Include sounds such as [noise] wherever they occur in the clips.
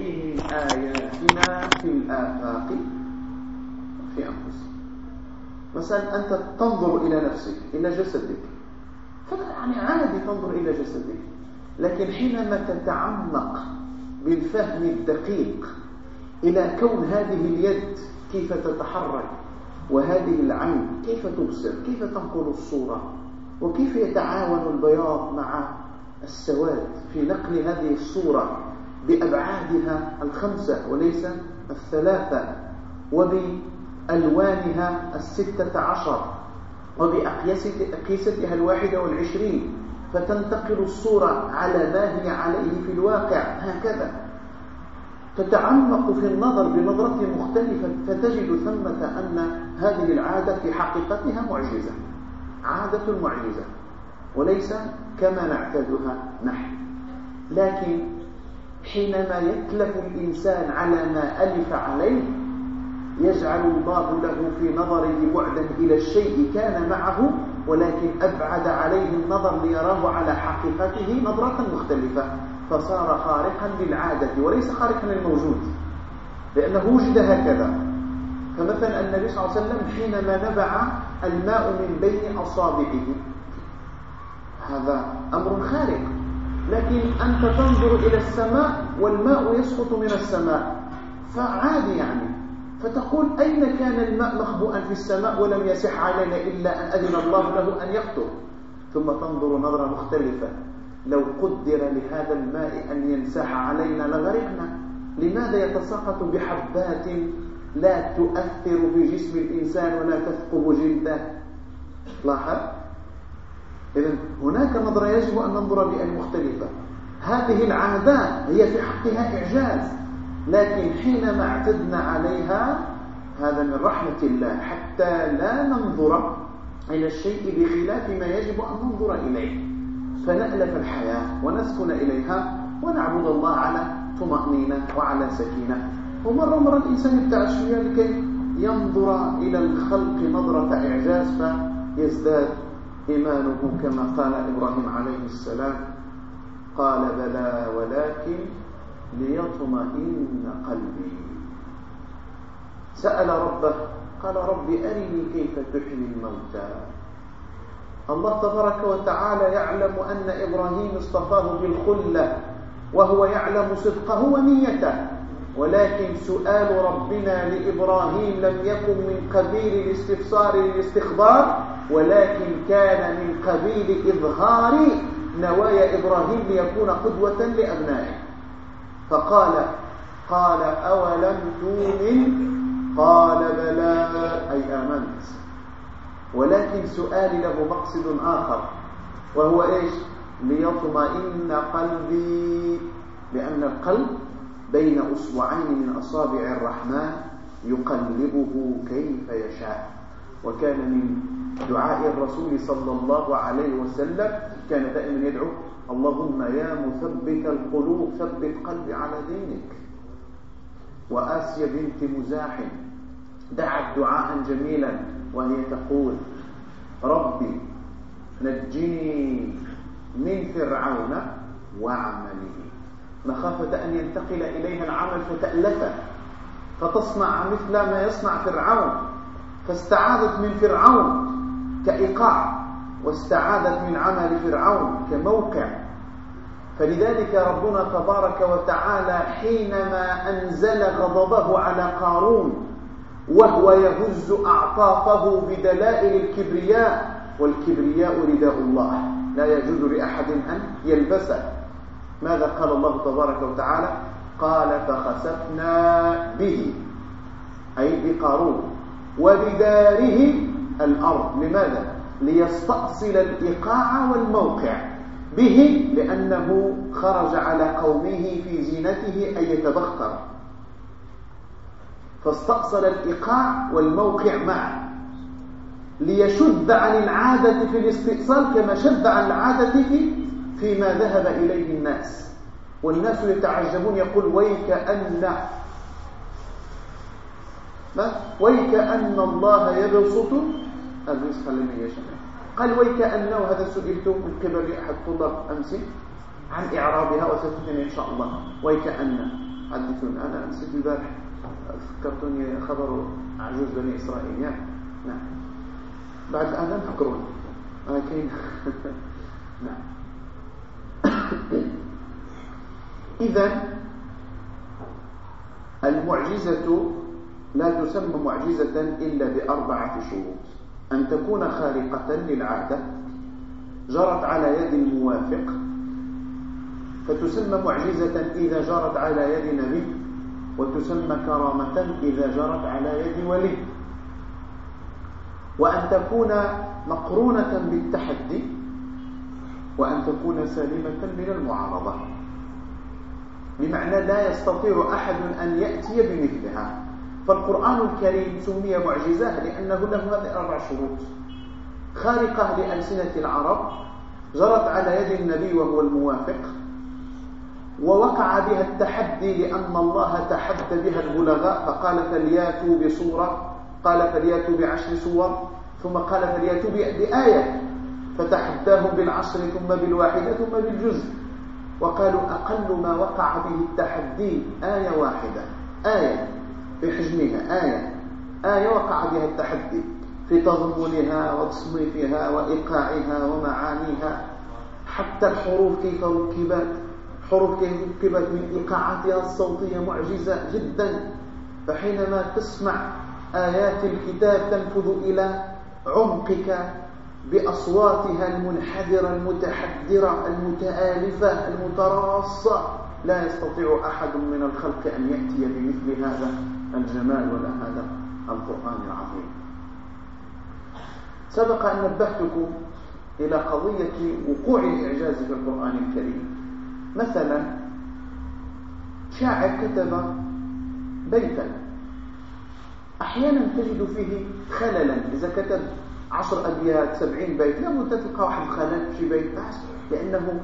سنريهم آياتنا في الآفاق وفي أنفسهم مثلا أنت تنظر إلى نفسك إلى جسدك. يعني عادي تنظر إلى جسدك. لكن حينما تتعمق بالفهم الدقيق إلى كون هذه اليد كيف تتحرك وهذه العين كيف تبصر كيف تنقل الصورة وكيف يتعاون البياض مع السواد في نقل هذه الصورة بأبعادها الخمسة وليس الثلاثة وبألوانها الستة عشر وبأقيستها الواحدة والعشرين. فتنتقل الصورة على ما هي عليه في الواقع هكذا. تتعمق في النظر بنظرة مختلفة فتجد ثمة أن هذه العادة في حقيقتها معجزة عادة معجزة وليس كما نعتادها نحن. لكن حينما يتلف الإنسان على ما ألف عليه يجعل الله له في نظره بعدا إلى الشيء كان معه ولكن أبعد عليه النظر ليراه على حقيقته نظرة مختلفة. فصار خارقا للعادة وليس خارقا للموجود لأنه وجد هكذا. فمثلا النبي صلى الله عليه وسلم حينما نبع الماء من بين أصابعه هذا أمر خارق. لكن أنت تنظر إلى السماء والماء يسقط من السماء. فعادي يعني. فتقول أين كان الماء مخبوءا في السماء ولم يسح علينا إلا أن أذن الله له أن يقطر ثم تنظر نظرة مختلفة. لو قدر لهذا الماء أن ينسح علينا لغرقنا. لماذا يتساقط بحبات لا تؤثر في جسم الإنسان ولا تثقب جلده؟ لاحظ. إذن هناك نظرة يجب أن ننظر بها مختلفة. هذه العادات هي في حقها إعجاز لكن حينما اعتدنا عليها هذا من رحمة الله حتى لا ننظر إلى الشيء بخلاف ما يجب أن ننظر إليه. فنألف الحياة ونسكن إليها ونعبد الله على طمأنينة وعلى سكينة. ومرة مرة الإنسان يبتعد شوية لكي ينظر إلى الخلق نظرة إعجاز فيزداد إيمانه كما قال إبراهيم عليه السلام قال بلى ولكن ليطمئن قلبي. سأل ربه قال رب أرني كيف تحيي الموتى. الله تبارك وتعالى يعلم أن إبراهيم اصطفاه بالخلة وهو يعلم صدقه ونيته. ولكن سؤال ربنا لإبراهيم لم يكن من قبيل الاستفسار للاستخبار ولكن كان من قبيل إظهار نوايا إبراهيم ليكون قدوة لأبنائه. فقال قال أولم تؤمن؟ قال بلى. أي آمنت. ولكن سؤالي له مقصد آخر وهو إيش؟ ليطمئن قلبي لأن القلب بين أصبعين من أصابع الرحمن يقلبه كيف يشاء. وكان من دعاء الرسول صلى الله عليه وسلم كان دائما يدعو اللهم يا مثبت القلوب ثبت قلبي على دينك. وآسيا بنت مزاحم دعت دعاء جميلا وهي تقول ربي نجني من فرعون وعمله. مخافة أن ينتقل إليها العمل فتألفه فتصنع مثل ما يصنع فرعون فاستعاذت من فرعون. كإيقاع واستعاذت من عمل فرعون كموقع. فلذلك ربنا تبارك وتعالى حينما أنزل غضبه على قارون وهو يهز أعطافه بدلائل الكبرياء والكبرياء رداء الله. لا يجوز لأحد أن يلبسه. ماذا قال الله تبارك وتعالى؟ قال فخسفنا به أي بقارون وبداره الأرض. لماذا؟ ليستأصل الإيقاع والموقع به لأنه خرج على قومه في زينته أن يتبختر. فاستأصل الإيقاع والموقع معا ليشد عن العادة في الاستئصال كما شد عن العادة في فيما ذهب إليه الناس. والناس يتعجبون يقول ويك أن ويك أن الله يبسط الرزق لمن يشاء. قال ويك أنه هذا سئلت من قبل أحد طلاب أمس عن إعرابها وستثني إن شاء الله. ويك أن حدثوني أنا نسيت البارح. فكرتوني خبر عجوز بني إسرائيل. يعني نعم. بعد الآن أنا كاين نعم. [coughs] إذا المعجزة لا تسمى معجزة إلا بأربعة شروط. أن تكون خارقة للعادة جرت على يد الموافق فتسمى معجزة إذا جرت على يد نبي وتسمى كرامة إذا جرت على يد ولي. وأن تكون مقرونة بالتحدي وأن تكون سالمة من المعارضة. بمعنى لا يستطيع أحد أن يأتي بمثلها. فالقرآن الكريم سمي معجزة لأنه له هذه أربع شروط. خارقة لألسنة العرب جرت على يد النبي وهو الموافق ووقع بها التحدي لأن الله تحدى بها البلغاء فقال فلياتوا بصورة قال فلياتوا بعشر صور ثم قال فلياتوا بآية فتحداهم بالعشر ثم بالواحدة ثم بالجزء. وقالوا أقل ما وقع به التحدي آية واحدة آية. بحجمها. آية. آية وقع بها التحدي في تضمنها وتصنيفها وإيقاعها ومعانيها. حتى الحروف كيف ركبت. حروف كيف ركبت من إيقاعاتها الصوتية معجزة جدا. فحينما تسمع آيات الكتاب تنفذ إلى عمقك بأصواتها المنحدرة المتحدرة المتآلفة المتراصة لا يستطيع أحد من الخلق أن يأتي بمثل هذا. الجمال هذا القرآن العظيم. سبق أن نبهتكم إلى قضية وقوع الإعجاز في القرآن الكريم. مثلا شاعر كتب بيتا. أحيانا تجد فيه خللا إذا كتب عشر أبيات سبعين بيت لابد تلقى واحد خلل في بيت لأنه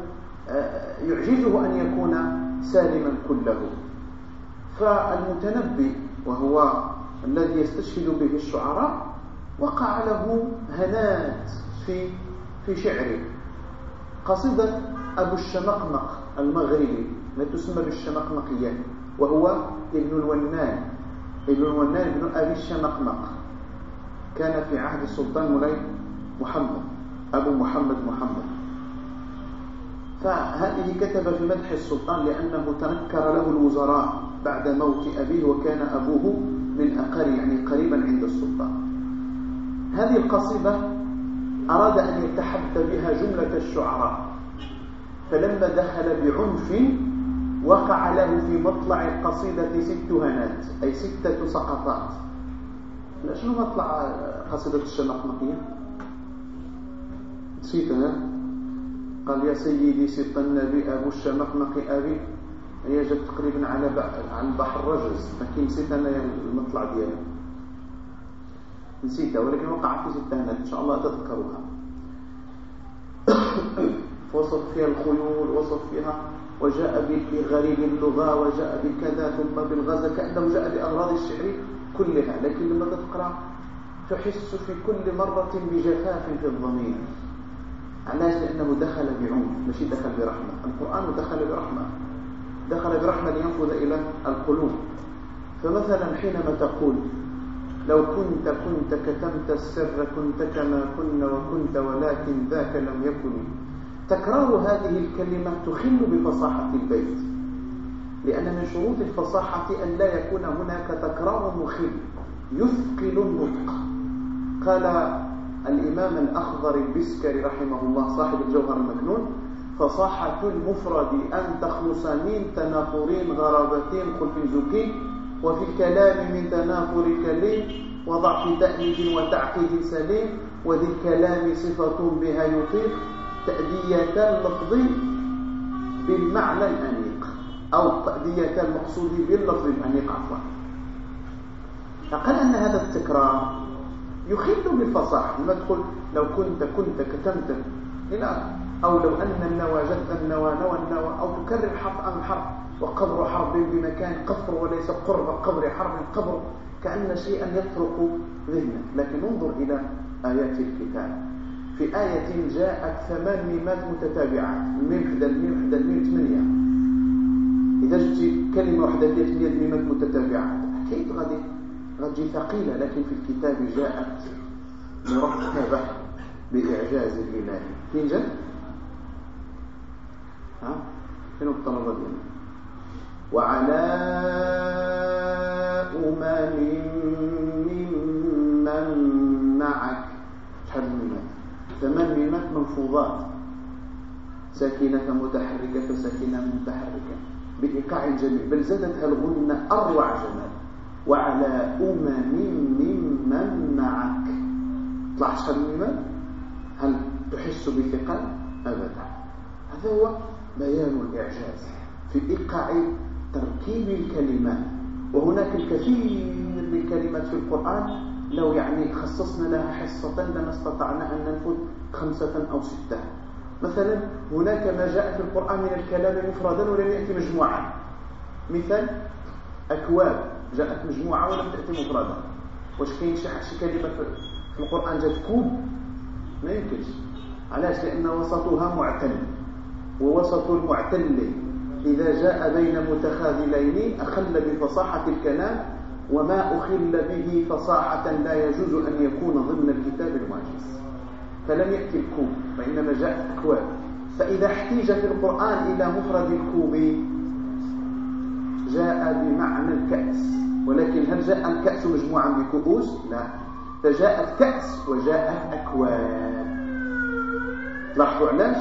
آه، يعجزه أن يكون سالما كله. فالمتنبي وهو الذي يستشهد به الشعراء وقع له هنات في في شعره. قصيدة أبو الشمقمق المغربي لا تسمى بالشمقمقية وهو ابن الونان ابن الونان ابن أبي الشمقمق. كان في عهد السلطان مولاي محمد أبو محمد محمد. فهذه كتب في مدح السلطان لأنه تنكر له الوزراء. بعد موت أبيه وكان أبوه من أقر يعني قريبا عند السلطان. هذه القصيدة أراد أن يتحدى بها جملة الشعراء. فلما دخل بعنف وقع له في مطلع القصيدة ست هنات أي ستة سقطات. شنو مطلع قصيدة الشمخمقية نسيتها. قال يا سيدي سط النبي أبو الشمخمق أبي. هي جات تقريبا على على البحر الرجز لكن نسيت أنا المطلع ديالها. نسيتها ولكن وقع في ست هنات إن شاء الله تذكروها. [coughs] وصف فيها الخيول وصف فيها وجاء بغريب اللغة وجاء بكذا ثم بالغزة كأنه جاء بأغراض الشعر كلها. لكن لما تقرأ تحس في كل مرة بجفاف في الضمير. علاش؟ لأنه دخل بعنف ماشي دخل برحمة. القرآن دخل برحمة. دخل برحمة لينفذ إلى القلوب. فمثلا حينما تقول لو كنت كنت كتمت السر كنت كما كنا وكنت ولكن ذاك لم يكن. تكرار هذه الكلمة تخل بفصاحة البيت. لأن من شروط الفصاحة أن لا يكون هناك تكرار مخل يثقل النطق. قال الإمام الأخضر البسكري رحمه الله صاحب الجوهر المكنون فصاحة المفرد أن تخلص من تنافرين غرابتين خلف زكي وفي الكلام من تنافر كليم وضعف تأنيج وتعقيد سليم وذي الكلام صفة بها يطيق تأدية اللفظ بالمعنى الأنيق أو تأدية المقصود باللفظ الأنيق عفوا. فقال أن هذا التكرار يخل بالفصاحة لما تقول لو كنت كنت كتمت إلى أو لو أن النوى جد النوى نوى النوى أو تكرر حرف أم حرف وقبر حرب بمكان قفر وليس قرب قبر حرب قبر كأن شيئا يطرق ذهنك لكن انظر إلى آيات الكتاب. في آية جاءت ثمان ميمات متتابعات الميم حدا الميم حدا الميم ثمانية إذا جبت كلمة واحدة وحده ثلاث ميمات متتابعه كيف غادي غتجي ثقيلة. لكن في الكتاب جاءت مركبه بإعجاز الالهي فين جاء فين الطلبة ديالنا وعلى أمم ممن معك. شحال من ثمان ميمات منفوضات. ساكنة متحركة ساكنة متحركة. بإيقاع جميل بل زادتها الغنة أروع جمال. وعلى أمم ممن معك. طلع شحال ميمات هل تحس بثقل؟ أبدا. هذا هو بيان الإعجاز في إيقاع تركيب الكلمات وهناك الكثير من الكلمات في القرآن لو يعني خصصنا لها حصة لما استطعنا أن ننفذ خمسة أو ستة. مثلا هناك ما جاء في القرآن من الكلام مفردا ولم يأتي مجموعة مثال أكواب جاءت مجموعة ولم تأتي مفردا واش كاين شي كلمة في القرآن جاءت كوب؟ ما يمكنش. علاش؟ لأن وسطها معتل. ووسط المعتل. إذا جاء بين متخاذلين أخل بفصاحة الكلام وما أخل به فصاحة لا يجوز أن يكون ضمن الكتاب المعجز. فلم يأتي الكوب وإنما جاء أكواب فإذا احتيج في القرآن إلى مفرد الكوب جاء بمعنى الكأس. ولكن هل جاء الكأس مجموعا بكؤوس؟ لا. فجاءت كأس وجاءت أكواب لاحظوا علاش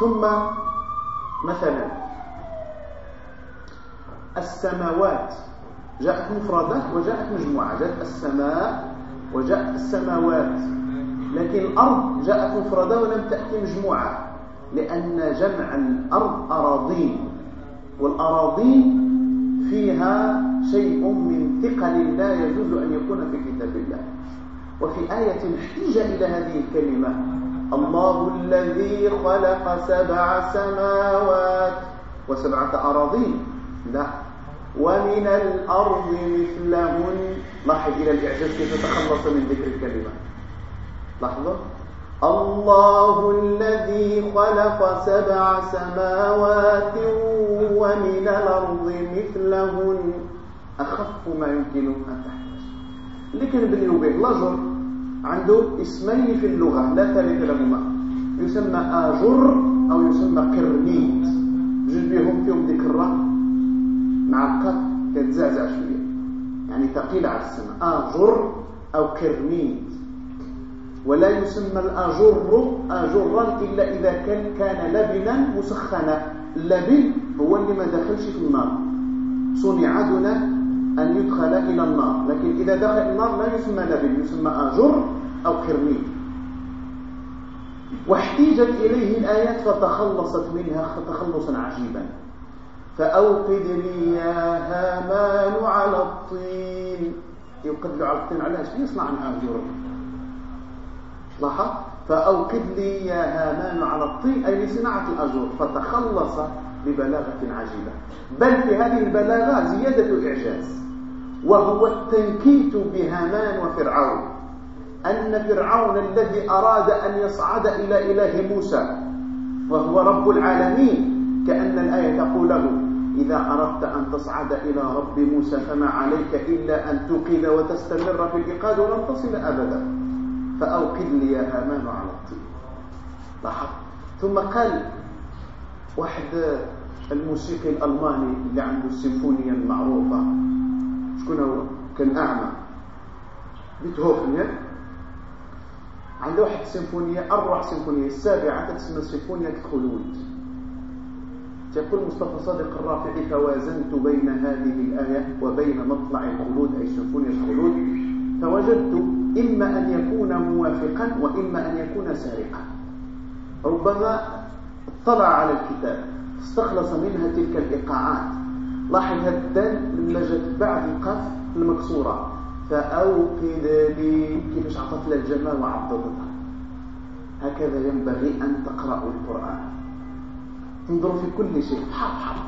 ثم مثلا السماوات جاءت مفردات وجاءت مجموعة جاءت السماء وجاءت السماوات. لكن الأرض جاءت مفردة ولم تأتي مجموعة لأن جمع الأرض أراضين والأراضين فيها شيء من ثقل لا يجوز أن يكون في كتاب الله. وفي آية احتج إلى هذه الكلمة. الله الذي خلق سبع سماوات وسبعة أراضين. لا. ومن الأرض مثلهن. لاحظ إلى الإعجاز كيف تخلص من ذكر الكلمة. لاحظوا الله الذي خلق سبع سماوات ومن الأرض مثلهن. أخف ما يمكن أن تحتاج لكن به لجر عنده اسمين في اللغة لا ثالث لهما يسمى آجر أو يسمى قرنيت جوج بهم فيهم ديك الراء مع القاف كتزعزع شوية. يعني ثقيلة على السمع آجر أو قرنيت ولا يسمى الأجر أجرا إلا إذا كان كان لبنا مسخنا. اللبن هو اللي ما دخلش في النار. صنع دون أن يدخل إلى النار. لكن إذا دخل النار لا يسمى لبن يسمى أجر أو كرميل واحتيجت إليه الآيات فتخلصت منها تخلصا عجيبا. فأوقد لي يا هامان على الطين. يوقد له على الطين على إيش؟ يصنع الآجر لاحظ؟ فأوقد لي يا هامان على الطين أي لصناعة الأجور فتخلص ببلاغة عجيبة. بل في هذه البلاغة زيادة إعجاز وهو التنكيت بهامان وفرعون. أن فرعون الذي أراد أن يصعد إلى إله موسى وهو رب العالمين كأن الآية تقول له إذا أردت أن تصعد إلى رب موسى فما عليك إلا أن توقد وتستمر في الإيقاد ولن تصل أبدا. فأوقد لي يا هامان على الطين. لاحظ ثم قال واحد الموسيقي الألماني اللي عنده السيمفونية المعروفة شكون هو كان أعمى بيتهوفن عنده واحد السيمفونية أروع سيمفونية السابعة تسمى سيمفونية الخلود. يقول مصطفى صادق الرافعي فوازنت بين هذه الآية وبين مطلع الخلود أي سيمفونية الخلود. فوجدت إما أن يكون موافقا وإما أن يكون سارقا. ربما اطلع على الكتاب استخلص منها تلك الإيقاعات. لاحظ الدال لما جت بعد القاف المكسورة. فأوقد لي كيفاش عطت لها الجمال وعضدتها هكذا ينبغي أن تقرأوا القرآن. انظروا في كل شيء. حرف حرف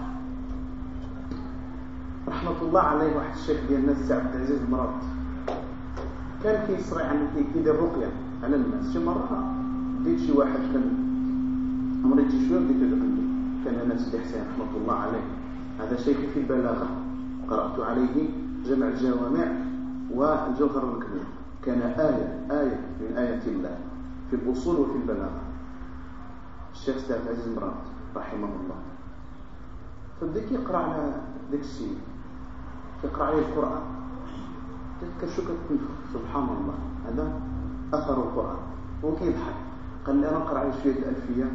رحمة الله عليه واحد الشيخ ديالنا السي عبد العزيز مراد. كان كيصري يعني كيدير رقية على الناس. شي مرة ديت شي واحد كان مريت شوية بديت عنده كان أنا سيدي حسين رحمة الله عليه. هذا شيخي في البلاغة. قرأت عليه جمع الجوامع والجوهر الكبير كان آية آية من آية الله في الأصول وفي البلاغة. الشيخ سعد عزيز مراد رحمه الله. فبديك يقرأ على ذاك الشيء. يقرأ عليه القرآن. شو كتكون سبحان الله. هذا أثر القرآن. هو كيضحك. قال لي أنا نقرأ على شوية الألفية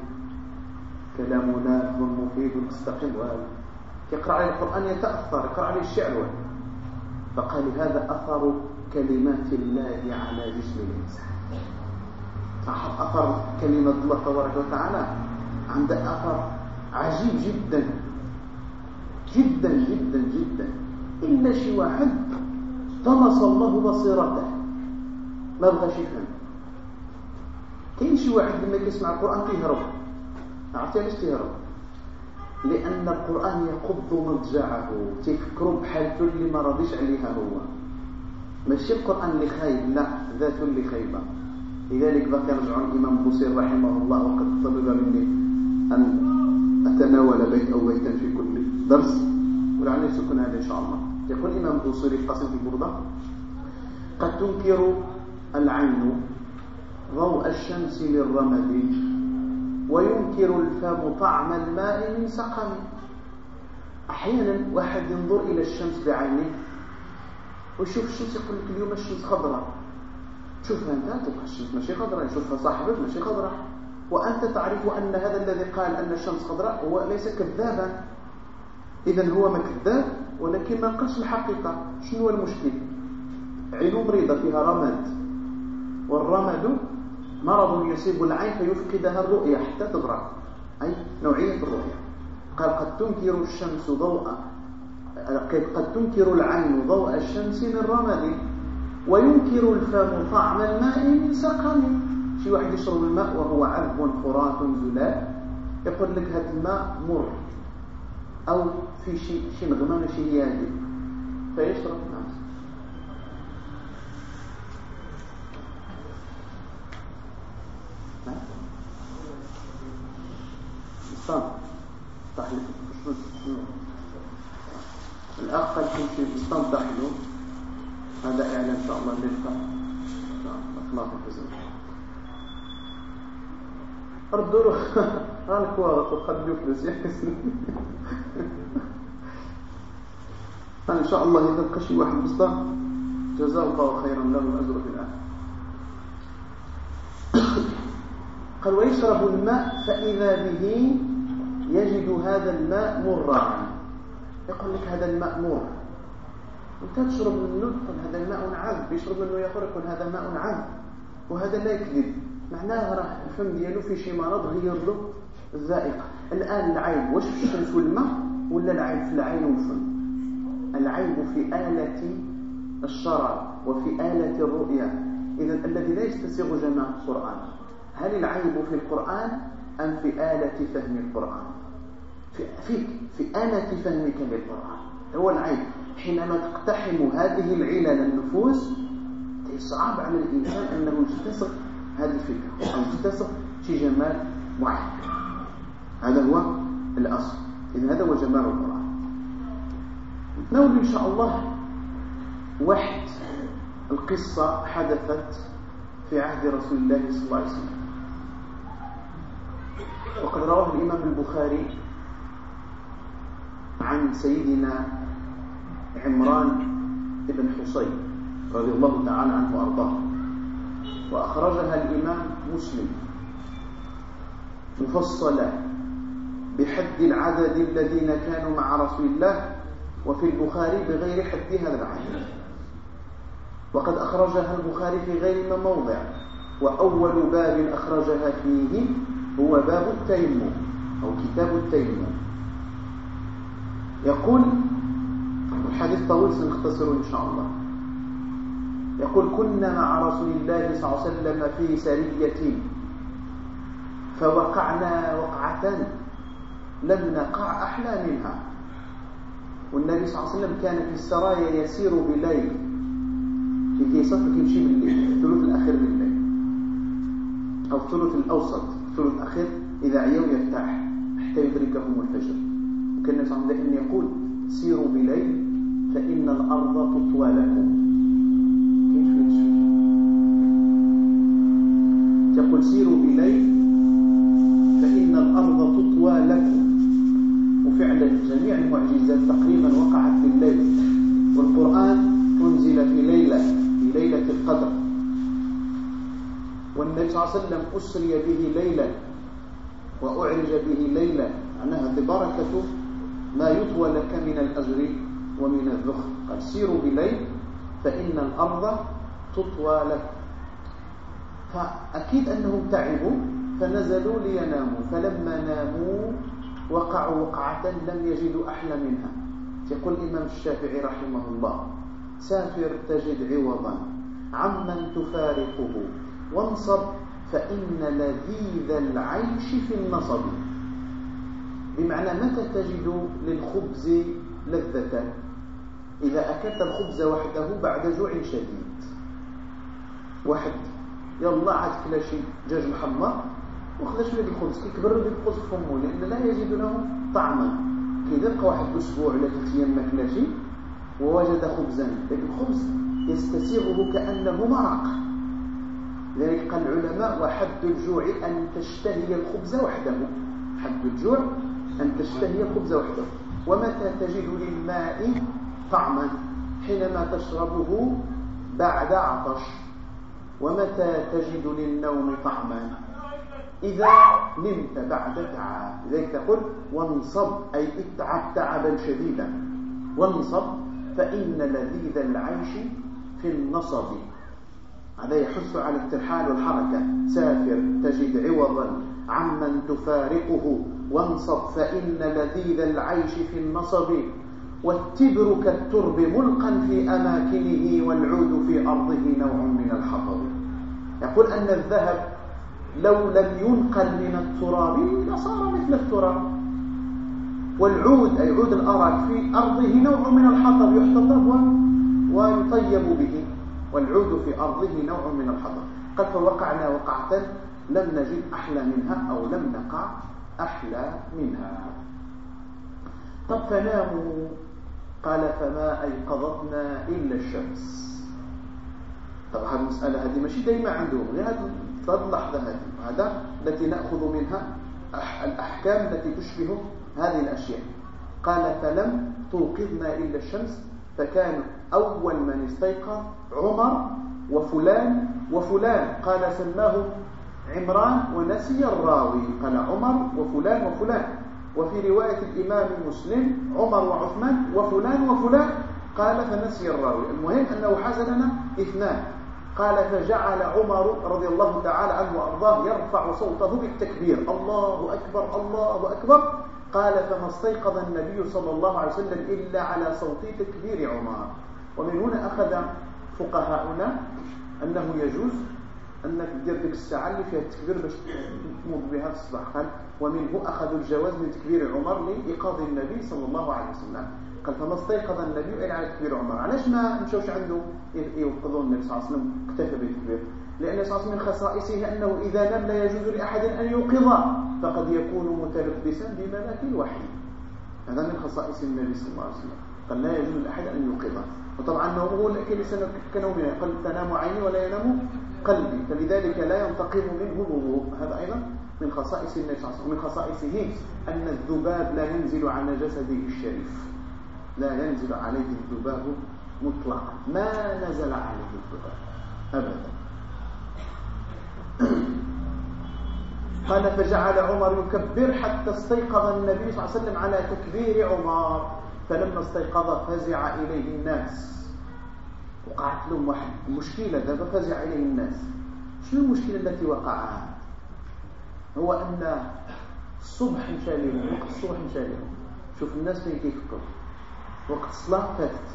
كلامنا مفيد مستقيم يقرأ عليه القرآن يتأثر يقرأ عليه الشعر. فقال هذا أثر كلمات الله على جسم الإنسان. أثر كلمة الله تبارك وتعالى عند أثر عجيب جدا. جدا جدا جدا. إلا شي واحد طمس الله بصيرته. ما بغاش يفهم. كاين شي واحد لما كيسمع القرآن كيهرب. عرفتي علاش كيهرب؟ لأن القرآن يقض مضجعه. تفكروا بحالته اللي ما راضيش عليها هو. ماشي القرآن اللي خايب لا ذاته اللي خايبة. لذلك بقى يرجع الإمام بوصير رحمه الله وقد طلب مني أن أتناول بيت أو بيتا في كل درس. ولعل يسكن هذا إن شاء الله. يقول الإمام بوصير قاسم في البردة قد تنكر العين ضوء الشمس للرمد وينكر الفم طعم الماء من سقم. أحيانا واحد ينظر إلى الشمس بعينه ويشوف الشمس يقول لك اليوم الشمس خضراء. تشوفها أنت تبقى الشمس ماشي خضراء يشوفها صاحبك ماشي خضراء. وأنت تعرف أن هذا الذي قال أن الشمس خضراء هو ليس كذابا. إذا هو ما كذاب ولكن ما قالش الحقيقة. شنو هو المشكل؟ عين مريضة فيها رمد والرمد مرض يصيب العين فيفقدها الرؤية حتى تغرق أي نوعية الرؤية. قال قد تنكر الشمس ضوء قد تنكر العين ضوء الشمس من رمد وينكر الفم طعم الماء من سقم. شي واحد يشرب الماء وهو عذب فرات زلال يقول لك هذا الماء مر. أو في شي شي نغمة ماشي هي فيشرب نعم صار صح الأخ قال تمشي تستنطح له هذا شاء الله إخلاص الحزن ردوا له هالكوا تقدموا فلوس يحسن إن شاء الله إذا لقى شي واحد بسطة جزاه الله خيرا له الأجر في الآخر قال ويشرب الماء فإذا به يجد هذا الماء مرا يقول لك هذا الماء مر تشرب منه تقول هذا ماء عذب يشرب منه يقول هذا ماء عذب وهذا لا يكذب. معناه راه الفم ديالو في شي مرض غير له الذائقة. الآن العيب واش في الشمس والماء ولا العيب في العين والفم. العيب في آلة الشرع وفي آلة الرؤية. إذا الذي لا يستسيغ جماع القرآن هل العيب في القرآن أم في آلة فهم القرآن؟ في فيك في آلة فهمك للقرآن هو العيب حينما تقتحم هذه العلل النفوس صعب على الإنسان أنه يستسق هذه الفكرة أو يستسق شي جمال معين. هذا هو الأصل. إذا هذا هو جمال القرآن. نقول إن شاء الله واحد القصة حدثت في عهد رسول الله صلى الله عليه وسلم. وقد رواه الإمام البخاري عن سيدنا عمران بن حصين رضي الله تعالى عنه وأرضاه. وأخرجها الإمام مسلم مفصلة بحد العدد الذين كانوا مع رسول الله وفي البخاري بغير حد هذا العدد. وقد أخرجها البخاري في غير موضع. وأول باب أخرجها فيه هو باب التيمم أو كتاب التيمم. يقول الحديث طويل سنختصره إن شاء الله. يقول كنا مع رسول الله صلى الله عليه وسلم في سرية فوقعنا وقعة لم نقع أحلى منها. والنبي صلى الله عليه وسلم كان في السرايا يسير بالليل في كيسات يمشي بالليل الثلث الأخير من الليل أو الثلث الأوسط الثلث الأخير إذا عيوا يرتاح حتى يدركهم الفجر وكان النبي صلى الله عليه وسلم يقول سيروا بليل فإن الأرض تطوى لكم. تقول سيروا بليل. فإن الأرض تطوى لكم. وفعلا جميع المعجزات تقريبا وقعت في الليل والقرآن أنزل في ليلة في ليلة القدر. والنبي صلى الله عليه وسلم أسري به ليلا وأعرج به ليلا. معناها ببركة ما يطوى لك من الأجر. ومن الذخر قال سيروا بليل فإن الأرض تطوى لك فأكيد أنهم تعبوا فنزلوا ليناموا. فلما ناموا وقعوا وقعة لم يجدوا أحلى منها. يقول الإمام الشافعي رحمه الله سافر تجد عوضا عمن تفارقه. وانصب فإن لذيذ العيش في النصب. بمعنى متى تجد للخبز لذة؟ إذا أكلت الخبز وحده بعد جوع شديد. واحد يلا عاد كلا شي دجاج محمر وخذ شوية الخبز كيكبر الخبز في فمه لأن لا يجد له طعما كيبقى واحد الأسبوع ولا ثلاث أيام ما كلاش ووجد خبزا. لكن الخبز يستسيغه كأنه مرق. لذلك قال العلماء وحد الجوع أن تشتهي الخبز وحده. حد الجوع أن تشتهي الخبز وحده. ومتى تجد للماء طعما حينما تشربه بعد عطش ومتى تجد للنوم طعما؟ إذا نمت بعد تعب. لذلك تقول وانصب أي اتعب تعبا شديدا. وانصب فإن لذيذ العيش في النصب. هذا يحث على الترحال والحركة. سافر تجد عوضا عمن تفارقه. وانصب فإن لذيذ العيش في النصب. والتبر كالترب ملقا في أماكنه والعود في أرضه نوع من الحطب. يقول أن الذهب لو لم ينقل من التراب لصار مثل التراب. والعود أي عود الأراك في أرضه نوع من الحطب يحتطب ويطيب به. والعود في أرضه نوع من الحطب. قد فوقعنا وقعة لم نجد أحلى منها أو لم نقع أحلى منها. طب فناموا. قال فما أيقظتنا إلا الشمس. طبعا المسألة هذه ماشي دائما عندهم غير هذه اللحظة هذه. هذا التي نأخذ منها الأحكام التي تشبه هذه الأشياء. قال فلم توقظنا إلا الشمس فكان أول من استيقظ عمر وفلان وفلان. قال سماه عمران ونسي الراوي. قال عمر وفلان وفلان. وفي رواية الإمام مسلم عمر وعثمان وفلان وفلان قال فنسي الراوي. المهم أنه حاز لنا إثنان. قال فجعل عمر رضي الله تعالى عنه وأرضاه يرفع صوته بالتكبير. الله أكبر الله أكبر. قال فما استيقظ النبي صلى الله عليه وسلم إلا على صوت تكبير عمر. ومن هنا أخذ فقهاؤنا أنه يجوز أنك تدير ديك الساعة اللي فيها التكبير باش تموت بها قال ومنه أخذوا الجواز من تكبير عمر لإيقاظ النبي صلى الله عليه وسلم. قال فما استيقظ النبي إلا على تكبير عمر؟ علاش ما مشوش عنده؟ يوقظوا النبي صلى الله عليه وسلم اكتفى بالتكبير. لأن صلى الله عليه وسلم من خصائصه أنه إذا نام لا يجوز لأحد أن يوقظه فقد يكون متلبسا بملاك الوحي. هذا من خصائص النبي صلى الله عليه وسلم. قال لا يجوز لأحد أن يوقظه وطبعا نومه ليس كنومنا قال تنام عيني ولا ينام قلبي فلذلك لا ينتقم منه الوضوء هذا أيضا من خصائص النبي صلى الله عليه وسلم من خصائصه أن الذباب لا ينزل على جسده الشريف. لا ينزل عليه الذباب مطلقا. ما نزل عليه الذباب أبدا. [clears throat] قال فجعل عمر يكبر حتى استيقظ النبي صلى الله عليه وسلم على تكبير عمر. فلما استيقظ فزع إليه الناس. وقعت لهم واحد. مشكلة دابا فزع إليه الناس. شنو المشكلة التي وقعها؟ هو أن الصبح مشى وقت الصبح مشى شوف الناس فين كيفكروا. وقت الصلاة فاتت.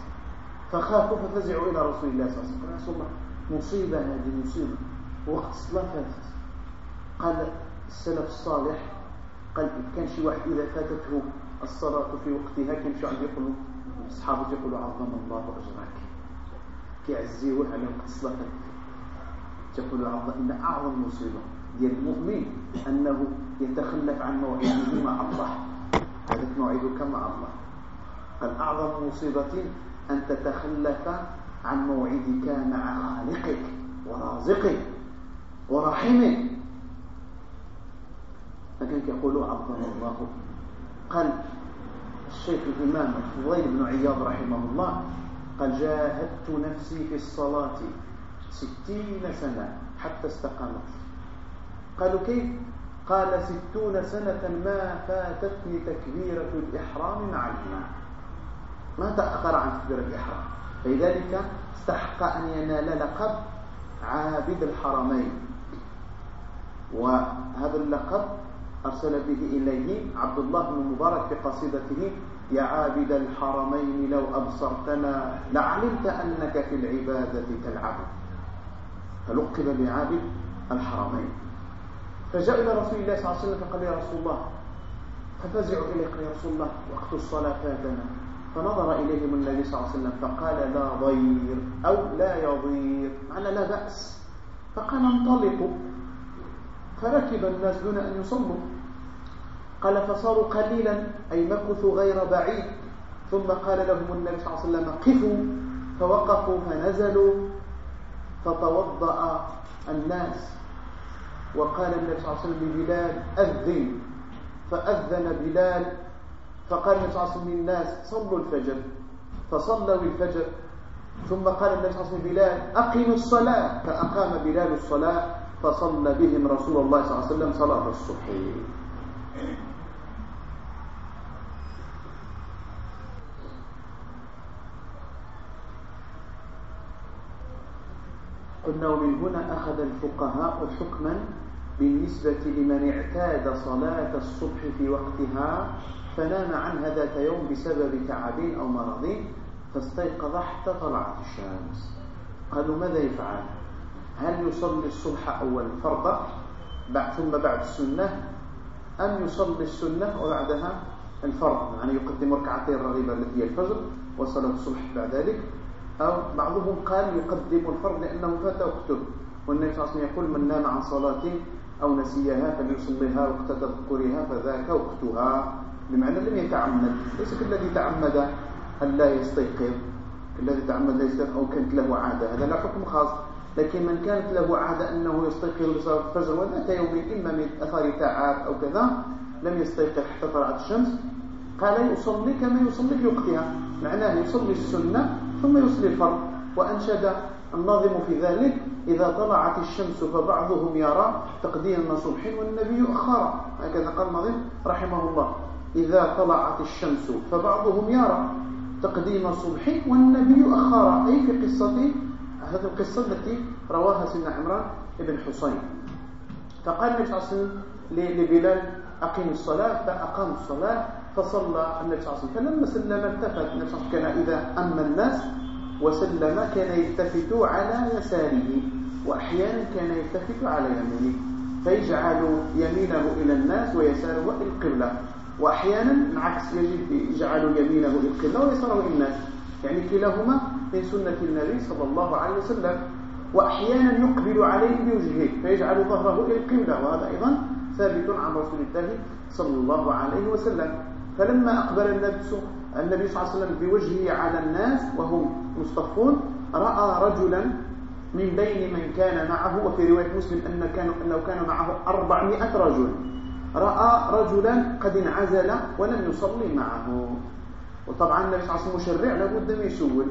فخافوا ففزعوا إلى رسول الله صلى الله عليه وسلم. مصيبة هذه مصيبة. وقت الصلاة فاتت. قال السلف الصالح قال كان شي واحد إذا فاتته الصلاة في وقتها كان شي عندي يقولوا؟ أصحابه يقولوا عظم الله أجرك. كيعزيوه على وقت الصلاة تقول عظم إن أعظم المؤمن أنه يتخلف عن موعده مع الله. هذاك موعدك مع الله. قال أعظم مصيبة أن تتخلف عن موعدك مع خالقك ورازقك ورحمك لكن يقول عظم الله. قال الشيخ الإمام الفضيل بن عياض رحمه الله قال جاهدت نفسي في الصلاة ستين سنة حتى استقامت. قالوا كيف؟ قال ستون سنة ما فاتتني تكبيرة الإحرام مع الإمام ما تأخر عن تكبيرة الإحرام. فلذلك استحق أن ينال لقب عابد الحرمين. وهذا اللقب أرسل به إليه عبد الله بن مبارك في قصيدته يا عابد الحرمين لو أبصرتنا لعلمت أنك في العبادة تلعب. فلقب بعابد الحرمين. فجاء إلى رسول الله صلى الله عليه وسلم فقال يا رسول الله ففزعوا إليك يا رسول الله وقت الصلاة فاتنا فنظر إليهم النبي صلى الله عليه وسلم فقال لا ضير أو لا يضير معنى لا بأس. فقال انطلقوا. فركب الناس دون أن يصلوا قال فصاروا قليلا أي مكثوا غير بعيد. ثم قال لهم النبي صلى الله عليه وسلم قفوا. فوقفوا فنزلوا. فتوضأ الناس. وقال النبي صلى الله عليه وسلم لبلال أذن. فأذن بلال فقال النبي صلى الله عليه وسلم للناس صلوا الفجر. فصلوا الفجر. ثم قال النبي صلى الله عليه وسلم بلال أقيموا الصلاة. فأقام بلال الصلاة فصلى بهم رسول الله صلى الله عليه وسلم صلاة الصبح. قلنا ومن هنا أخذ الفقهاء حكما بالنسبة لمن اعتاد صلاة الصبح في وقتها فنام عنها ذات يوم بسبب تعب أو مرض فاستيقظ حتى طلعت الشمس. قالوا ماذا يفعل؟ هل يصلي الصبح أولا فرضا بعد ثم بعد السنة؟ أم يصلي السنة وبعدها الفرض؟ يعني يقدم ركعتين الرغيبة التي هي الفجر وصلاة الصبح بعد ذلك. أو بعضهم قال يقدم الفرض لأنه فات وقته. والنبي صلى الله عليه وسلم يقول من نام عن صلاة أو نسيها فليصليها وقت تذكرها فذاك وقتها. بمعنى لم يتعمد. ليس كالذي تعمد أن لا يستيقظ. الذي تعمد لا يستيقظ أو كانت له عادة. هذا لا حكم خاص. لكن من كانت له عادة أنه يستيقظ لصلاة الفجر وذات يوم إما من أثار تعب أو كذا لم يستيقظ حتى طلعت الشمس قال يصلي كما يصلي في وقتها. معناه يصلي السنة ثم يصلي الفرض وأنشد الناظم في ذلك إذا طلعت الشمس فبعضهم يرى تقديم صبح والنبي أخر هكذا قال الناظم رحمه الله. إذا طلعت الشمس فبعضهم يرى تقديم صبح والنبي أخر أي في قصة هذه القصة التي رواها سيدنا عمران بن حسين فقال النبي لبلال أقيم الصلاة. فأقام الصلاة. فصلى النبي صلى الله عليه وسلم فلما سلم التفت. النبي صلى الله عليه وسلم كان إذا أما الناس وسلم كان يلتفت على يساره وأحيانا كان يلتفت على يمينه. فيجعل يمينه إلى الناس ويساره إلى القبلة. وأحيانا العكس يجب يجعل يمينه إلى القبلة ويساره إلى الناس. يعني كلاهما من سنة النبي صلى الله عليه وسلم. وأحيانا يقبل عليه بوجهه فيجعل ظهره إلى القبلة. وهذا أيضا ثابت عن رسول الله صلى الله عليه وسلم. فلما أقبل النبي صلى الله عليه وسلم بوجهه على الناس وهم مصطفون رأى رجلا من بين من كان معه وفي رواية مسلم أن كان أنه كان معه أربعمائة رجل. رأى رجلا قد انعزل ولم يصلي معه. وطبعا النبي صلى الله عليه وسلم مشرع لابد ما يسول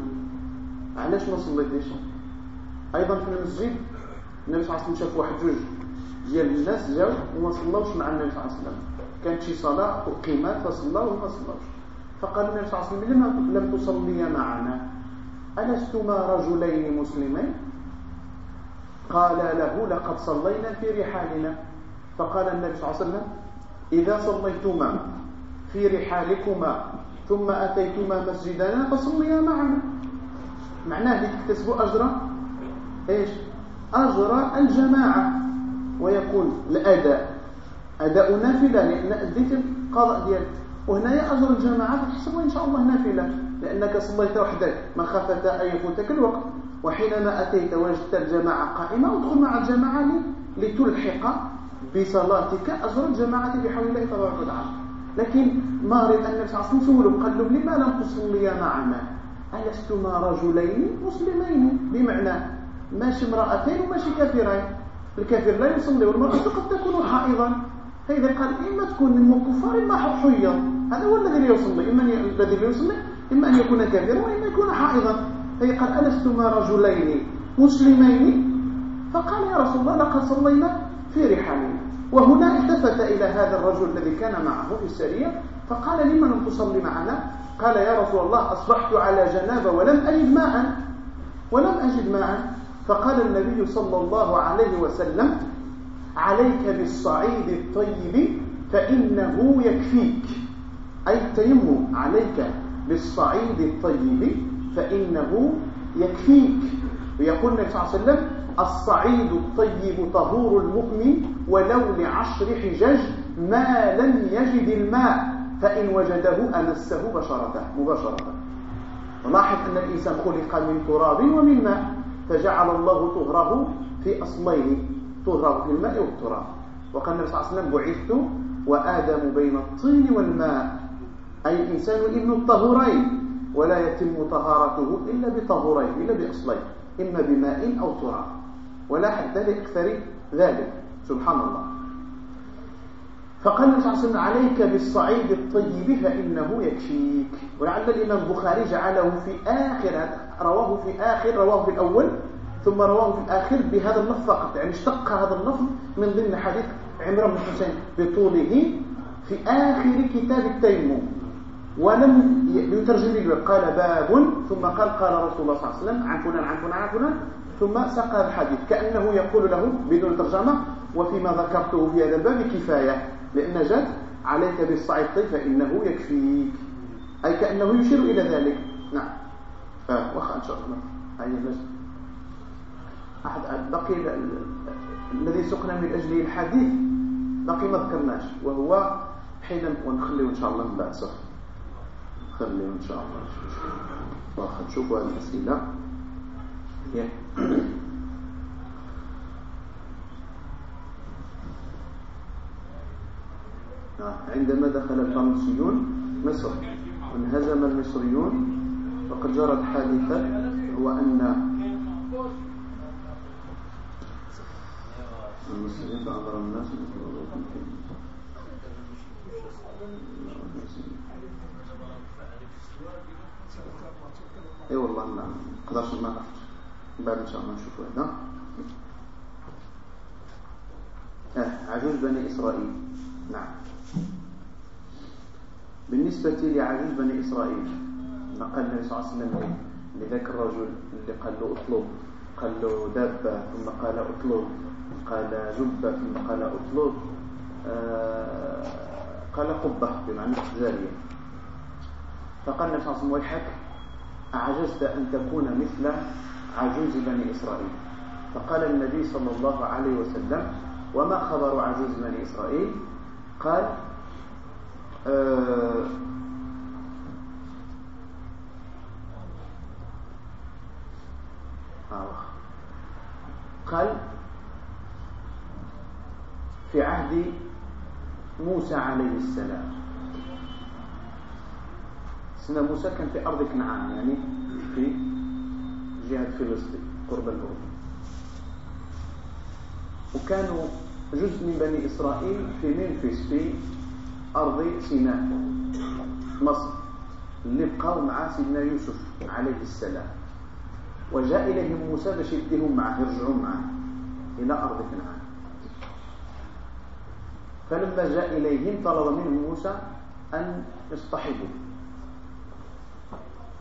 علاش ما صليتيش أيضا في المسجد النبي صلى الله عليه وسلم شاف واحد جوج ديال الناس جاو وما صلاوش مع النبي صلى الله عليه وسلم. كانت شي صلاة اقيمت فصلاوا وما صلاوش فقال النبي صلى الله عليه وسلم لم تصليا معنا. ألستما رجلين مسلمين؟ قال له لقد صلينا في رحالنا. فقال النبي صلى الله عليه وسلم إذا صليتما في رحالكما ثم أتيتما مسجدنا فصليا معنا. معناه لتكتسبوا أجر إيش؟ أجر الجماعة. ويقول الأداء. أداء نافلة لأن أديت القضاء ديالك وهنا أجر الجماعة فتحسبوا إن شاء الله نافلة لأنك صليت وحدك مخافة أن يفوتك الوقت. وحينما أتيت وجدت الجماعة قائمة ادخل مع الجماعة لتلحق بصلاتك. أجر الجماعة بحول الله تبارك وتعالى. لكن مارد النبي صلى الله عليه وسلم قال له لما لم تصلي معنا؟ ألستما رجلين مسلمين بمعنى ماشي امرأتين وماشي كافرين. الكافر لا يصلي والمرأة قد تكون حائضا. فإذا قال إما تكون من الكفار إما حيض هذا هو الذي يصلي. إما الذي يصلي إما أن يكون كافرا وإما يكون حائضا. فهي قال ألستما رجلين مسلمين؟ فقال يا رسول الله لقد صلينا في رحالنا وهنا التفت إلى هذا الرجل الذي كان معه في السرية فقال لمن لم تصلي معنا؟ قال يا رسول الله أصبحت على جنابة ولم أجد ماء. ولم أجد ماء. فقال النبي صلى الله عليه وسلم عليك بالصعيد الطيب فإنه يكفيك. أي التيمم عليك بالصعيد الطيب فإنه يكفيك. ويقول النبي صلى الله عليه وسلم الصعيد الطيب طهور المؤمن ولو لعشر حجج ما لم يجد الماء فإن وجده أمسه بشرته مباشرة. ولاحظ أن الإنسان خلق من تراب ومن ماء فجعل الله طهره في أصلين طهره في الماء والتراب. وقال النبي صلى الله عليه وسلم بعثت وآدم بين الطين والماء. أي الإنسان ابن الطهورين ولا يتم طهارته إلا بطهورين إلا بأصلين إما بماء أو تراب. ولا حتى لأكثر ذلك. سبحان الله. فقال النبي صلى الله عليه وسلم عليك بالصعيد الطيب فإنه يكفيك ولعل الإمام البخاري جعله في آخر رواه في آخر رواه في الأول ثم رواه في الآخر بهذا اللفظ فقط. يعني اشتق هذا اللفظ من ضمن حديث عمران بن حسين بطوله في آخر كتاب التيمم. ولم يترجم له قال باب ثم قال قال رسول الله صلى الله عليه وسلم عن فلان عن فلان عن فلان. ثم ساق الحديث. كأنه يقول له بدون ترجمة وفيما ذكرته في هذا الباب كفاية لأن جد عليك بالصعيد فإنه يكفيك. أي كأنه يشير إلى ذلك. نعم. آه وخ إن شاء الله. أي بس. أحد بقي الذي سقنا من أجله الحديث. بقي ما ذكرناش وهو حين ونخليه إن شاء الله من بعد صف خليه إن شاء الله. واخ نشوفوا هذه الأسئلة. عندما دخل الفرنسيون مصر. انهزم المصريون. وقد جرت حادثة هو أن اي والله ما نقدرش ما عرفتش بعد إن شاء الله نشوف هذا آه عجوز بني إسرائيل. نعم. بالنسبة لعجوز بني إسرائيل نقل النبي صلى الله عليه وسلم لذاك الرجل اللي قال له اطلب قال له دابة ثم قال اطلب. قال جبة قال أطلب آه قال قبة بمعنى جارية فقال النبي وسلم ويحك أعجزت أن تكون مثل عجوز بني إسرائيل. فقال النبي صلى الله عليه وسلم وما خبر عجوز بني إسرائيل؟ قال آه قال في عهد موسى عليه السلام. سيدنا موسى كان في أرض كنعان يعني في جهة فلسطين قرب الأردن. وكانوا جزء من بني إسرائيل في منفس في أرض سيناء مصر اللي بقاو مع سيدنا يوسف عليه السلام. وجاء إليهم موسى باش يديهم معه يرجعون معه إلى أرض كنعان. فلما جاء إليهم طلب منهم موسى أن يصطحبوا.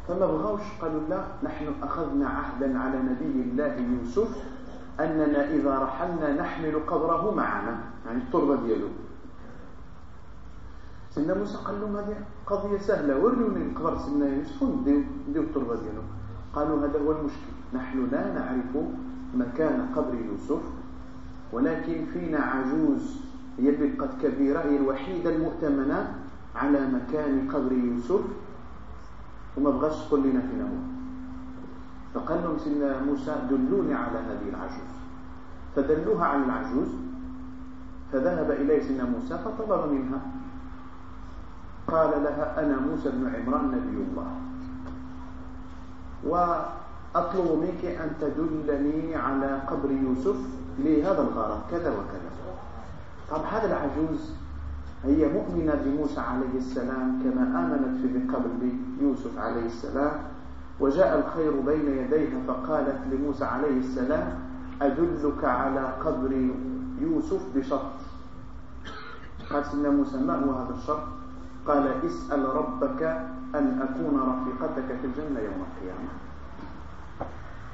فما بغاوش قالوا لا نحن أخذنا عهدا على نبي الله يوسف أننا إذا رحلنا نحمل قبره معنا يعني التربة ديالو سيدنا موسى قال لهم هذه قضية سهلة وروني قبر سيدنا يوسف نديو التربة ديالو قالوا هذا هو المشكل نحن لا نعرف مكان قبر يوسف ولكن فينا عجوز هي بقت كبيرة الوحيدة المؤتمنة على مكان قبر يوسف. وما بغاش تقول لنا فينا هو. فقال لهم سيدنا موسى دلوني على هذه العجوز. فدلوها على العجوز. فذهب إليه سيدنا موسى فطلب منها. قال لها أنا موسى بن عمران نبي الله. وأطلب منك أن تدلني على قبر يوسف لهذا الغرض كذا وكذا. طب هذا العجوز هي مؤمنة بموسى عليه السلام كما آمنت في قبر يوسف عليه السلام وجاء الخير بين يديها فقالت لموسى عليه السلام أدلك على قبر يوسف بشرط قال سيدنا موسى ما هو هذا الشرط قال اسأل ربك أن أكون رفيقتك في الجنة يوم القيامة.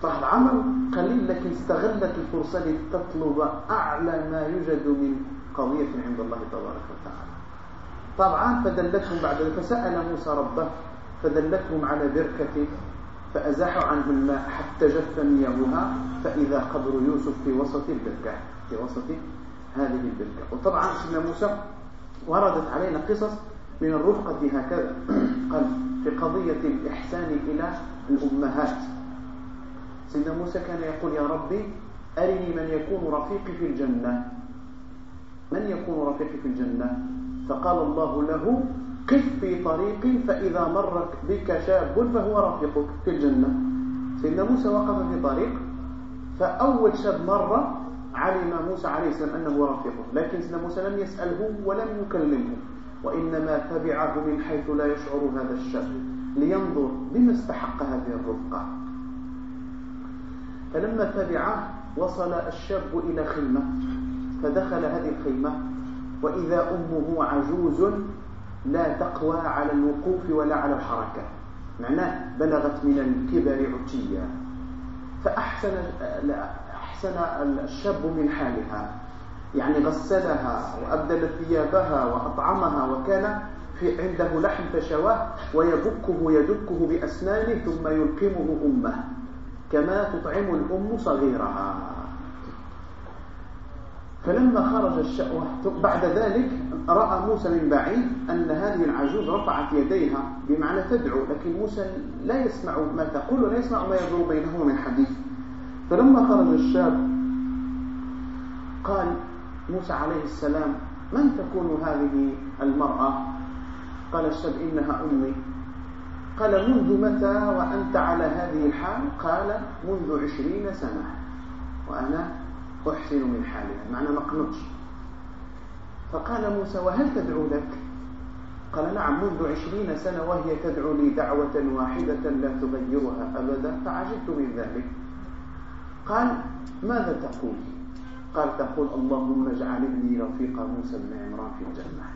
طيب عمل قليل لكن استغلت الفرصة لتطلب أعلى ما يوجد من قضية عند الله تبارك وتعالى. طبعا فدلتهم بعد ذلك. فسأل موسى ربه فدلتهم على بركة فأزاحوا عنه الماء حتى جف مياهها فإذا قبر يوسف في وسط البركة في وسط هذه البركة. وطبعا سيدنا موسى وردت علينا قصص من الرفقة هكذا قال في قضية الإحسان إلى الأمهات. سيدنا موسى كان يقول يا ربي أرني من يكون رفيقي في الجنة. من يكون رفيقي في الجنة؟ فقال الله له قف في طريق فإذا مر بك شاب فهو رفيقك في الجنة. سيدنا موسى وقف في طريق فأول شاب مر علم موسى عليه السلام أنه رفيقه لكن سيدنا موسى لم يسأله ولم يكلمه وإنما تبعه من حيث لا يشعر هذا الشاب لينظر بما استحق هذه الرفقة. فلما تبعه وصل الشاب إلى خيمة فدخل هذه الخيمة وإذا أمه عجوز لا تقوى على الوقوف ولا على الحركة. معناه بلغت من الكبر عتيا فأحسن أحسن الشاب من حالها. يعني غسلها وأبدل ثيابها وأطعمها وكان في عنده لحم فشواه ويبكه يدكه بأسنانه ثم يلقمه أمه كما تطعم الأم صغيرها. فلما خرج الشأوة بعد ذلك رأى موسى من بعيد أن هذه العجوز رفعت يديها بمعنى تدعو لكن موسى لا يسمع ما تقول ولا يسمع ما يدور بينهما من حديث. فلما خرج الشاب قال موسى عليه السلام من تكون هذه المرأة؟ قال الشاب إنها أمي. قال منذ متى وأنت على هذه الحال؟ قال منذ عشرين سنة. وأنا أحسن من حالها معنى ما قنطش فقال موسى وهل تدعو لك؟ قال نعم منذ عشرين سنة وهي تدعو لي دعوة واحدة لا تغيرها أبدا فعجبت من ذلك. قال ماذا تقول؟ قال تقول اللهم اجعل ابني رفيق موسى بن عمران في الجنة.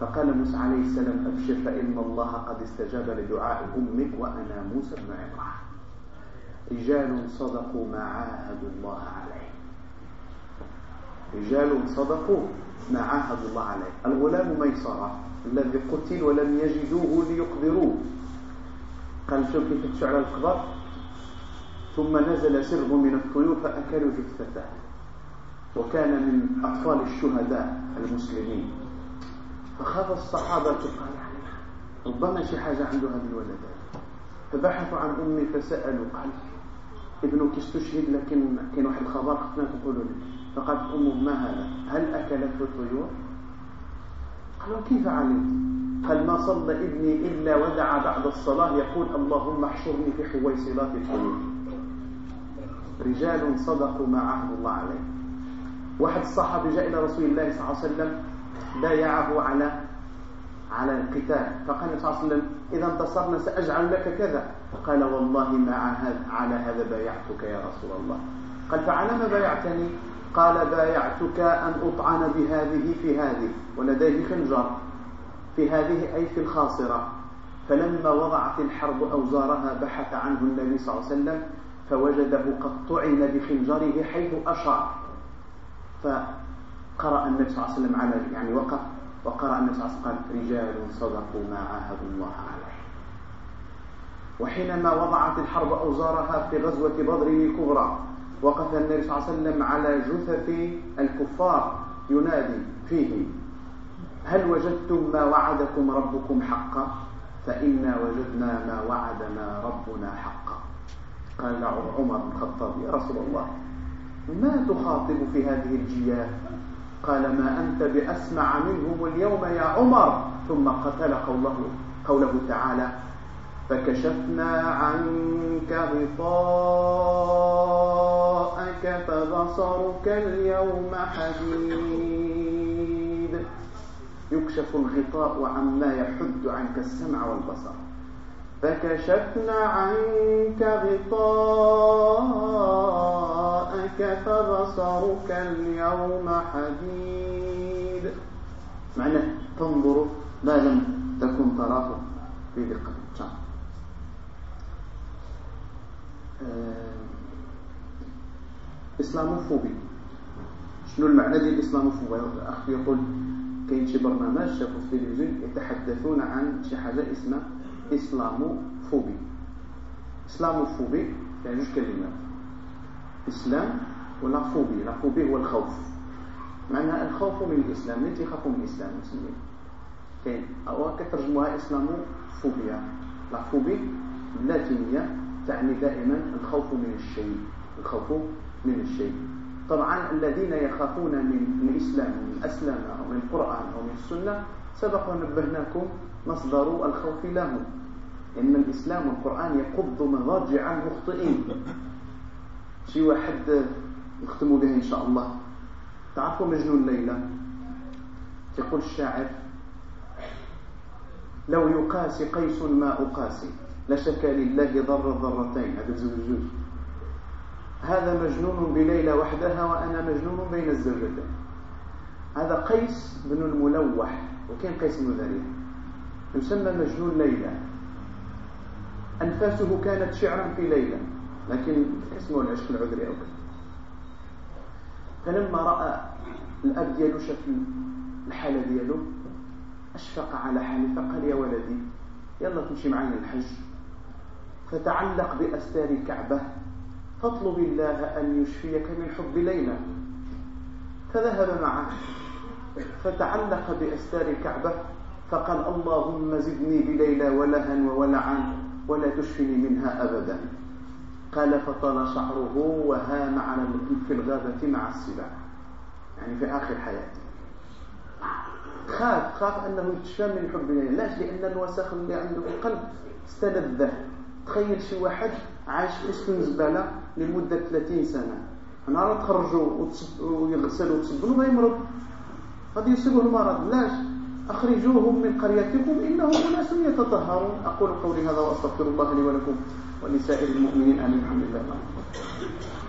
فقال موسى عليه السلام أبشر فإن الله قد استجاب لدعاء أمك وأنا موسى بن عمران. رجال صدقوا ما عاهدوا الله عليه. رجال صدقوا ما عاهدوا الله عليه. الغلام ميسرة الذي قتل ولم يجدوه ليقبروه قال شوف كيف على القبر ثم نزل سرب من الطيور فأكلوا جثته وكان من أطفال الشهداء المسلمين. فخاف الصحابة. قال ربما شي حاجة عنده هذه الولدات فبحثوا عن أمي فسألوا. قال ابنك استشهد لكن كان واحد الخبر خفنا تقولوا لي. فقالت أمه ما هذا؟ هل أكلته الطيور؟ قالوا كيف علمت؟ قال ما صلى ابني إلا ودع بعد الصلاة. يقول اللهم احشرني في حويصلات الطيور. رجال صدقوا ما عهد الله عليه. واحد الصحابي جاء إلى رسول الله صلى الله عليه وسلم بايعه على على القتال. فقال النبي صلى الله عليه وسلم إذا انتصرنا سأجعل لك كذا. قال والله ما على هذا بايعتك يا رسول الله. قال فعلى ما بايعتني؟ قال بايعتك أن أطعن بهذه في هذه ولديه خنجر في هذه أي في الخاصرة. فلما وضعت الحرب أوزارها بحث عنه النبي صلى الله عليه وسلم فوجده قد طعن بخنجره حيث أشار فقرأ النبي صلى الله عليه وسلم على يعني وقف وقرأ النبي صلى الله عليه وسلم قال رجال صدقوا ما عاهدوا الله عليه. وحينما وضعت الحرب أوزارها في غزوة بدر الكبرى وقف النبي صلى الله عليه وسلم على جثث الكفار ينادي فيه. هل وجدتم ما وعدكم ربكم حقا؟ فإنا وجدنا ما وعدنا ربنا حقا. قال عمر بن الخطاب يا رسول الله ما تخاطب في هذه الجياف قال ما أنت بأسمع منهم اليوم يا عمر. ثم قتل قوله, قوله تعالى فكشفنا عنك غطاءك فبصرك اليوم حديد. يكشف الغطاء عما يحد عنك السمع والبصر. فكشفنا عنك غطاءك فبصرك اليوم حديد. معنى تنظر ما لم تكن تراه في دقة آه، إسلاموفوبي. شنو المعنى ديال الاسلاموفوبي الاخ يقول كاين شي برنامج شافوا في التلفزيون يتحدثون عن شي حاجة اسمها islamophobie. islamophobie يعني جوج كلمات إسلام و la phobie؟ la phobie هو الخوف. معناها الخوف من الإسلام اللي تيخافوا من الإسلام المسلمين كاين أو كترجموها إسلاموفوبيا. la phobie اللاتينيه تعني دائما الخوف من الشيء الخوف من الشيء. طبعا الذين يخافون من الإسلام من أسلم أو من القرآن أو من السنة سبق ونبهناكم مصدر الخوف لهم. إن الإسلام والقرآن يقض مضاجع المخطئين. شي واحد نختموا به إن شاء الله. تعرفوا مجنون ليلى؟ يقول الشاعر لو يقاسي قيس ما أقاسي. لشك لله ضر الضرتين هذا الزوج. هذا مجنون بليلى وحدها وأنا مجنون بين الزوجتين. هذا قيس بن الملوح وكان قيس بن ذريع. يسمى مجنون ليلى. أنفاسه كانت شعرا في ليلى لكن اسمه العشق العذري أو فلما رأى الأب ديالو شاف الحالة ديالو أشفق على حاله فقال يا ولدي يلا تمشي معنا الحج. فتعلق بأستار الكعبة فاطلب الله أن يشفيك من حب ليلى. فذهب معه فتعلق بأستار الكعبة فقال اللهم زدني بليلى ولها وولعا ولا تشفني منها أبدا. قال فطال شعره وهام على في الغابة مع السباع يعني في آخر حياته. خاف خاف أنه يتشفى من حب ليلى. لاش لأن الوسخ اللي عنده في القلب استلذه. تخيل شي واحد عاش في وسط الزباله لمدة 30 سنة. نهار تخرجوا ويغسلوا وتصبنوا يمرض غادي يصيبه المرض. لاش أخرجوهم من قريتكم إنهم أناس يتطهرون. أقول قولي هذا وأستغفر الله لي ولكم ولسائر المؤمنين. آمين. الحمد لله